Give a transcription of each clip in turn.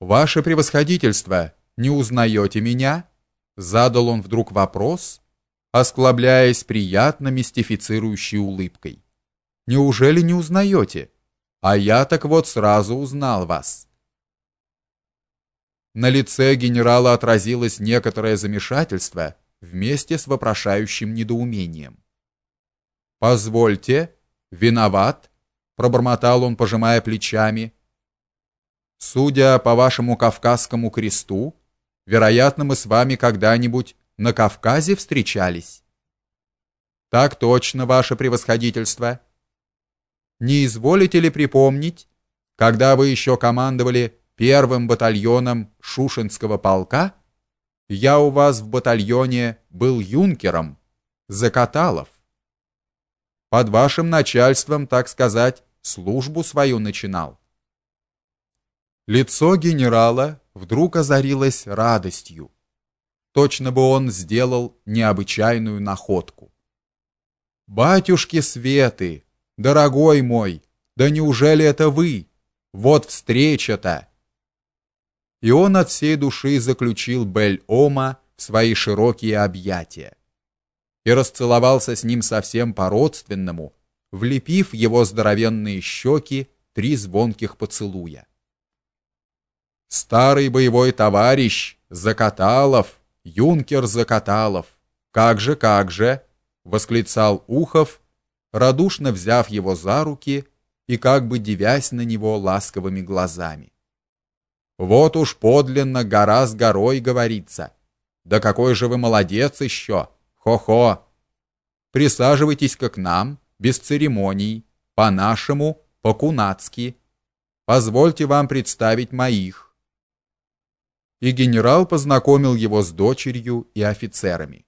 Ваше превосходительство, не узнаете меня? задал он вдруг вопрос, осклабляясь приятно мистифицирующей улыбкой. Неужели не узнаете? А я так вот сразу узнал вас. На лице генерала отразилось некоторое замешательство вместе с вопрошающим недоумением. Позвольте, виноват, пробормотал он, пожимая плечами. Судя по вашему кавказскому кресту, вероятно, мы с вами когда-нибудь на Кавказе встречались. Так точно, ваше превосходительство. Не изволите ли припомнить, когда вы еще командовали первым батальоном Шушенского полка, я у вас в батальоне был юнкером, Закаталов. Под вашим начальством, так сказать, службу свою начинал. Лицо генерала вдруг озарилось радостью. Точно бы он сделал необычайную находку. Батюшки Светы, дорогой мой, да неужели это вы? Вот встреча-то. И он от всей души заключил Бель-Ома в свои широкие объятия и расцеловался с ним совсем по-родственному, влепив его здоровенные щеки три звонких поцелуя. Старый боевой товарищ Закаталов, юнкер Закаталов. Как же, как же, восклицал Ухов, радушно взяв его за руки и как бы дивясь на него ласковыми глазами. Вот уж подлинно гора с горой говорится. Да какой же вы молодец еще. Хо-хо. Присаживайтесь-ка к нам, без церемоний, по-нашему, по-кунацки. Позвольте вам представить моих и генерал познакомил его с дочерью и офицерами.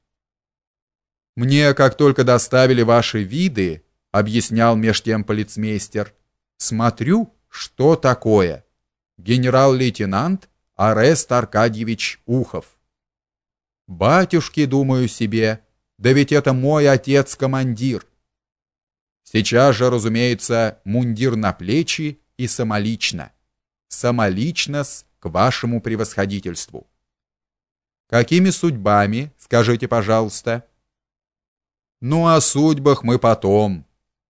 Мне, как только доставили ваши виды, объяснял меж тем полицмейстер, смотрю, что такое. Генерал-лейтенант Арест Аркадьевич Ухов. Батюшки, думаю себе, да ведь это мой отец-командир. Сейчас же, разумеется, мундир на плечи и самолично. Самолично-с к вашему превосходительству. Какими судьбами, скажите, пожалуйста? Ну о судьбах мы потом.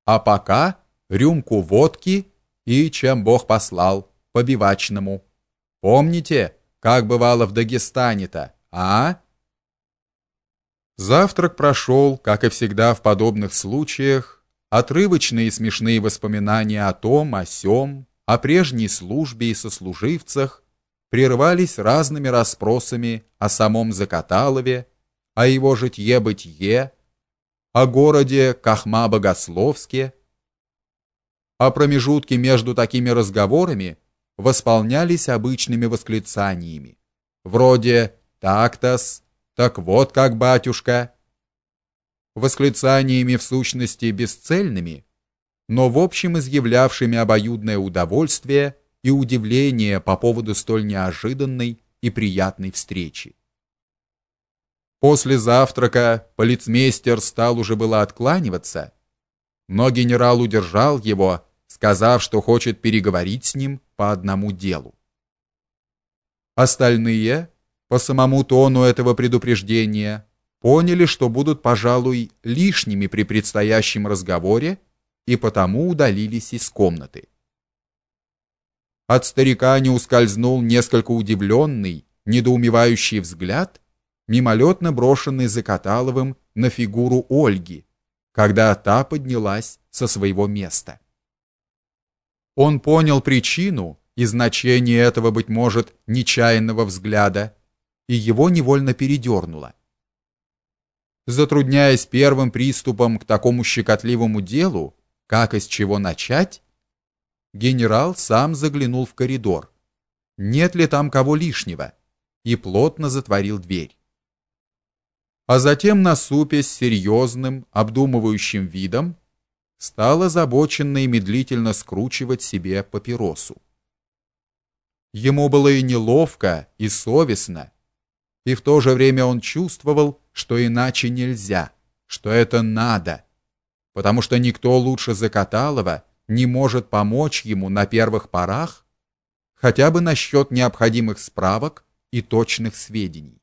А пока рюмку водки и чем Бог послал по бивачному. Помните, как бывало в Дагестане-то, а? Завтрак прошел, как и всегда в подобных случаях, отрывочные и смешные воспоминания о том, о сём, о прежней службе и сослуживцах прервались разными расспросами о самом Закаталове, о его житье-бытие, о городе Кахма-Богословске. А промежутки между такими разговорами восполнялись обычными восклицаниями, вроде «так-тос», «так вот как, батюшка», восклицаниями в сущности бесцельными, но в общем изъявлявшими обоюдное удовольствие и удивление по поводу столь неожиданной и приятной встречи. После завтрака полицмейстер стал уже было откланиваться, но генерал удержал его, сказав, что хочет переговорить с ним по одному делу. Остальные, по самому тону этого предупреждения, поняли, что будут, пожалуй, лишними при предстоящем разговоре, и потому удалились из комнаты. От старика не ускользнул несколько удивленный, недоумевающий взгляд, мимолетно брошенный Закаталовым на фигуру Ольги, когда та поднялась со своего места. Он понял причину и значение этого быть может нечаянного взгляда, и его невольно передернуло. Затрудняясь первым приступом к такому щекотливому делу, как из чего начать, генерал сам заглянул в коридор. Нет ли там кого лишнего? И плотно затворил дверь. А затем насупясь серьезным, обдумывающим видом, стал озабоченно и медлительно скручивать себе папиросу. Ему было и неловко, и совестно, и в то же время он чувствовал, что иначе нельзя, что это надо, потому что никто лучше Закаталова не может помочь ему на первых порах, хотя бы насчет необходимых справок и точных сведений.